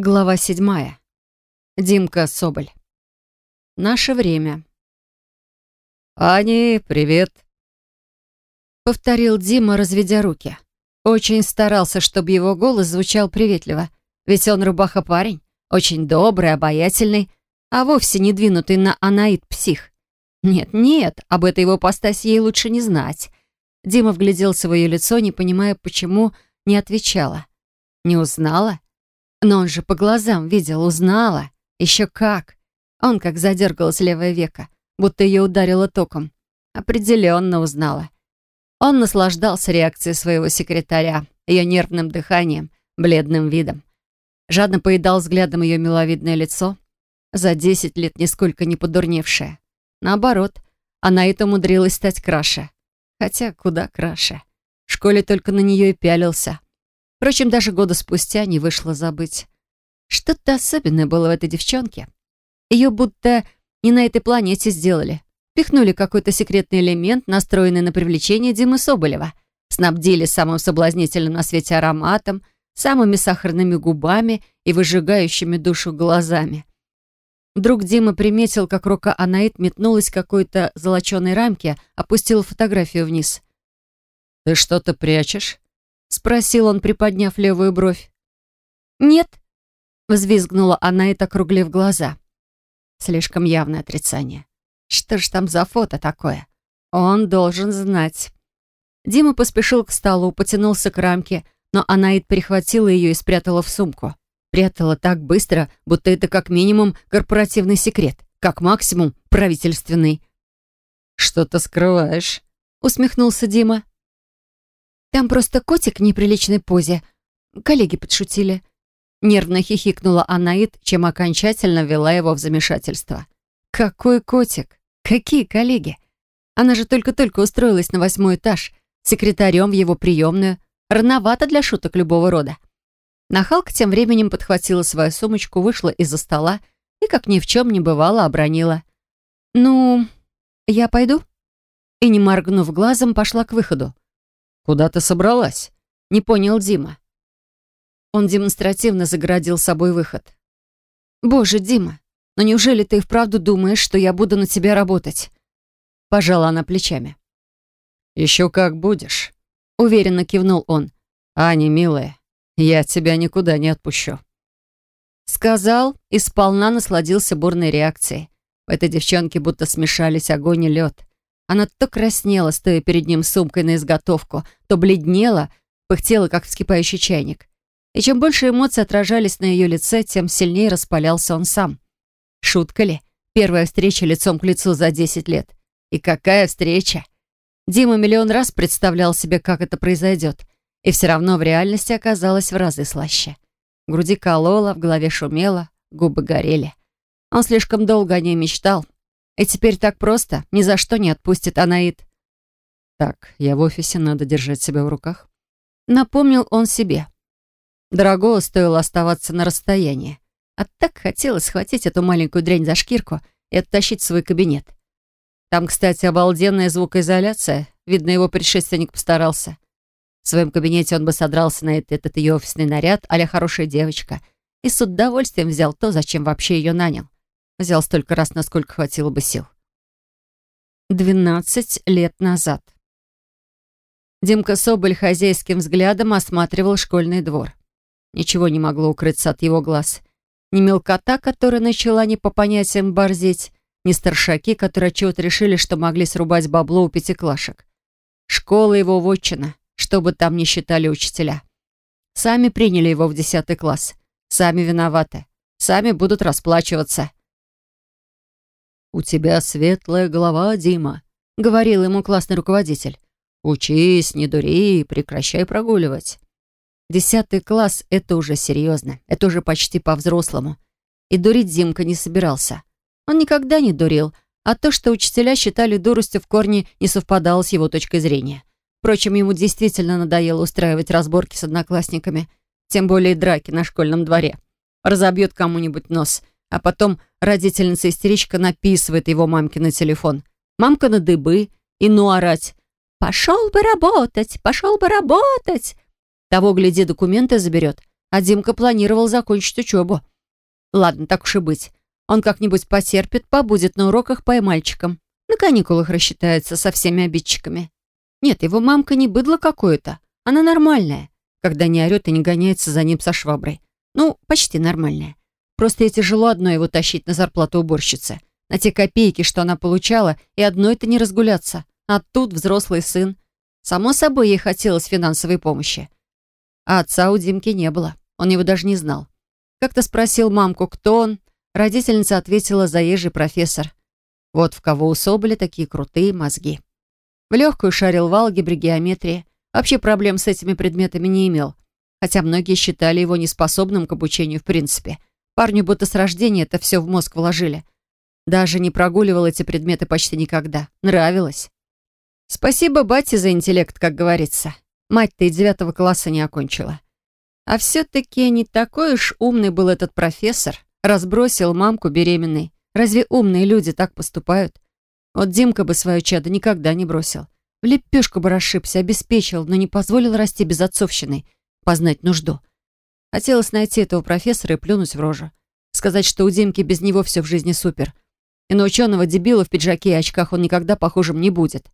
Глава седьмая. Димка Соболь. Наше время. «Ани, привет!» Повторил Дима, разведя руки. Очень старался, чтобы его голос звучал приветливо. Ведь он рубаха-парень, очень добрый, обаятельный, а вовсе не двинутый на анаид-псих. Нет-нет, об этой его постаси ей лучше не знать. Дима вгляделся в ее лицо, не понимая, почему не отвечала. Не узнала? Но он же по глазам видел, узнала. Еще как. Он как задергалось левое веко, будто ее ударило током. Определенно узнала. Он наслаждался реакцией своего секретаря, ее нервным дыханием, бледным видом. Жадно поедал взглядом ее миловидное лицо, за десять лет нисколько не подурневшее. Наоборот, она это умудрилась стать краше. Хотя куда краше. В школе только на нее и пялился. Впрочем, даже года спустя не вышло забыть. Что-то особенное было в этой девчонке. Ее будто не на этой планете сделали. Пихнули какой-то секретный элемент, настроенный на привлечение Димы Соболева. Снабдили самым соблазнительным на свете ароматом, самыми сахарными губами и выжигающими душу глазами. Вдруг Дима приметил, как рука Анаит метнулась к какой-то золоченой рамке, опустила фотографию вниз. «Ты что-то прячешь?» — спросил он, приподняв левую бровь. «Нет», — взвизгнула она и округлив глаза. Слишком явное отрицание. Что ж там за фото такое? Он должен знать. Дима поспешил к столу, потянулся к рамке, но Анаит перехватила ее и спрятала в сумку. Прятала так быстро, будто это как минимум корпоративный секрет, как максимум правительственный. «Что-то скрываешь», — усмехнулся Дима. Там просто котик в неприличной позе. Коллеги подшутили. Нервно хихикнула Анаит, чем окончательно ввела его в замешательство. Какой котик? Какие коллеги? Она же только-только устроилась на восьмой этаж, секретарем в его приемную. Рановато для шуток любого рода. Нахалка тем временем подхватила свою сумочку, вышла из-за стола и, как ни в чем не бывало, обронила. «Ну, я пойду?» И, не моргнув глазом, пошла к выходу. «Куда ты собралась?» — не понял Дима. Он демонстративно загородил собой выход. «Боже, Дима, но неужели ты и вправду думаешь, что я буду на тебя работать?» Пожала она плечами. «Еще как будешь», — уверенно кивнул он. «Аня, милая, я тебя никуда не отпущу». Сказал и сполна насладился бурной реакцией. В этой девчонке будто смешались огонь и лед. Она то краснела, стоя перед ним сумкой на изготовку, то бледнела, пыхтела, как вскипающий чайник. И чем больше эмоций отражались на ее лице, тем сильнее распалялся он сам. Шутка ли? Первая встреча лицом к лицу за 10 лет. И какая встреча! Дима миллион раз представлял себе, как это произойдет, и все равно в реальности оказалось в разы слаще. В груди кололо, в голове шумело, губы горели. Он слишком долго о ней мечтал, и теперь так просто, ни за что не отпустит Анаит. Так, я в офисе, надо держать себя в руках. Напомнил он себе. Дорого стоило оставаться на расстоянии. А так хотелось схватить эту маленькую дрянь за шкирку и оттащить в свой кабинет. Там, кстати, обалденная звукоизоляция. Видно, его предшественник постарался. В своем кабинете он бы содрался на этот, этот ее офисный наряд а хорошая девочка и с удовольствием взял то, зачем вообще ее нанял. Взял столько раз, насколько хватило бы сил. Двенадцать лет назад. Димка Соболь хозяйским взглядом осматривал школьный двор. Ничего не могло укрыться от его глаз. Ни мелкота, которая начала не по понятиям борзеть, ни старшаки, которые чего-то решили, что могли срубать бабло у пятиклашек. Школа его вотчина, что бы там ни считали учителя. Сами приняли его в десятый класс. Сами виноваты. Сами будут расплачиваться. «У тебя светлая голова, Дима», — говорил ему классный руководитель. «Учись, не дури, прекращай прогуливать». Десятый класс — это уже серьезно, это уже почти по-взрослому. И дурить Димка не собирался. Он никогда не дурил, а то, что учителя считали дуростью в корне, не совпадало с его точкой зрения. Впрочем, ему действительно надоело устраивать разборки с одноклассниками, тем более драки на школьном дворе. Разобьет кому-нибудь нос — а потом родительница-истеричка написывает его мамке на телефон. Мамка на дыбы и ну орать. «Пошел бы работать, пошел бы работать!» Того, гляди, документы заберет. а Димка планировал закончить учебу. Ладно, так уж и быть. Он как-нибудь потерпит, побудет на уроках по мальчикам. На каникулах рассчитается со всеми обидчиками. Нет, его мамка не быдло какое-то. Она нормальная, когда не орет и не гоняется за ним со шваброй. Ну, почти нормальная. Просто ей тяжело одно его тащить на зарплату уборщицы. На те копейки, что она получала, и одно это не разгуляться. А тут взрослый сын. Само собой, ей хотелось финансовой помощи. А отца у Димки не было. Он его даже не знал. Как-то спросил мамку, кто он. Родительница ответила заезжий профессор. Вот в кого у Соболя такие крутые мозги. В легкую шарил в алгебре, геометрии. Вообще проблем с этими предметами не имел. Хотя многие считали его неспособным к обучению в принципе. Парню будто с рождения это все в мозг вложили. Даже не прогуливал эти предметы почти никогда. Нравилось. Спасибо бате за интеллект, как говорится. Мать-то и девятого класса не окончила. А все-таки не такой уж умный был этот профессор. Разбросил мамку беременной. Разве умные люди так поступают? Вот Димка бы свое чадо никогда не бросил. В лепешку бы расшибся, обеспечил, но не позволил расти без отцовщины, познать нужду. Хотелось найти этого профессора и плюнуть в рожу. Сказать, что у Димки без него все в жизни супер. И на ученого-дебила в пиджаке и очках он никогда похожим не будет.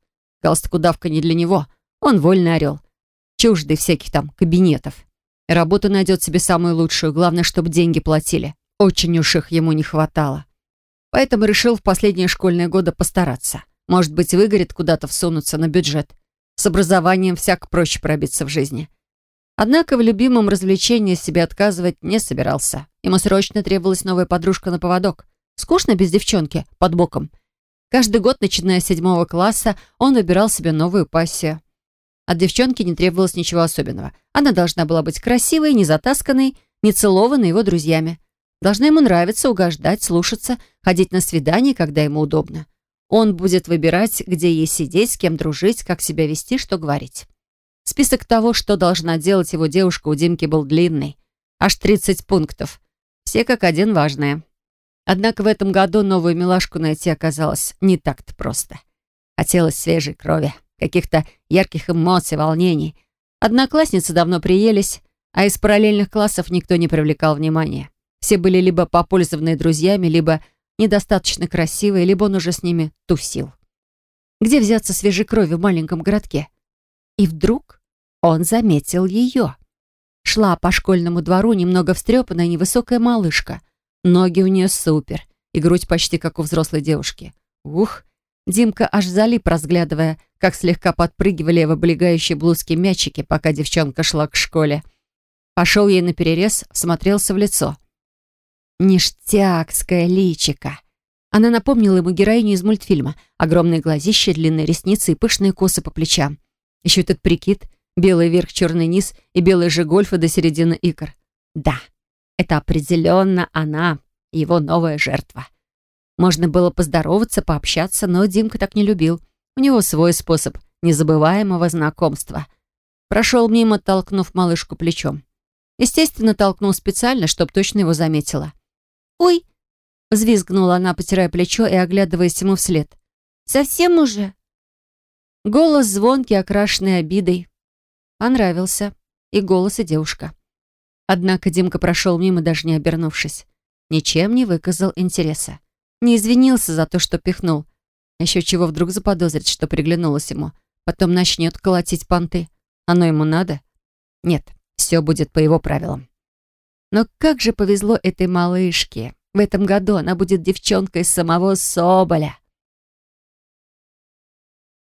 Галстук-удавка не для него. Он вольный орел. Чуждый всяких там кабинетов. И работу найдет себе самую лучшую. Главное, чтобы деньги платили. Очень уж их ему не хватало. Поэтому решил в последние школьные годы постараться. Может быть, выгорит куда-то всунуться на бюджет. С образованием всяк проще пробиться в жизни. Однако в любимом развлечении себе отказывать не собирался. Ему срочно требовалась новая подружка на поводок. Скучно без девчонки, под боком. Каждый год, начиная с седьмого класса, он выбирал себе новую пассию. От девчонки не требовалось ничего особенного. Она должна была быть красивой, не затасканной, не целованной его друзьями. Должна ему нравиться, угождать, слушаться, ходить на свидания, когда ему удобно. Он будет выбирать, где ей сидеть, с кем дружить, как себя вести, что говорить. Список того, что должна делать его девушка у Димки, был длинный. Аж 30 пунктов. Все как один важные. Однако в этом году новую милашку найти оказалось не так-то просто. Хотелось свежей крови, каких-то ярких эмоций, волнений. Одноклассницы давно приелись, а из параллельных классов никто не привлекал внимания. Все были либо попользованные друзьями, либо недостаточно красивые, либо он уже с ними тусил. Где взяться свежей крови в маленьком городке? И вдруг он заметил ее. Шла по школьному двору немного встрепанная невысокая малышка. Ноги у нее супер, и грудь почти как у взрослой девушки. Ух! Димка аж залип, разглядывая, как слегка подпрыгивали в облегающей блузке мячики, пока девчонка шла к школе. Пошел ей на перерез, смотрелся в лицо. Ништякское личико. Она напомнила ему героиню из мультфильма. Огромные глазища, длинные ресницы и пышные косы по плечам. Еще этот прикид, белый верх, черный низ и белый же гольфа до середины икр. Да, это определенно она, его новая жертва. Можно было поздороваться, пообщаться, но Димка так не любил. У него свой способ незабываемого знакомства. Прошел мимо, толкнув малышку плечом. Естественно, толкнул специально, чтобы точно его заметила. «Ой!» — взвизгнула она, потирая плечо и оглядываясь ему вслед. «Совсем уже?» Голос звонкий, окрашенный обидой. Понравился. И голос, и девушка. Однако Димка прошел мимо, даже не обернувшись. Ничем не выказал интереса. Не извинился за то, что пихнул. Еще чего вдруг заподозрить, что приглянулось ему. Потом начнет колотить понты. Оно ему надо? Нет, все будет по его правилам. Но как же повезло этой малышке. В этом году она будет девчонкой самого Соболя.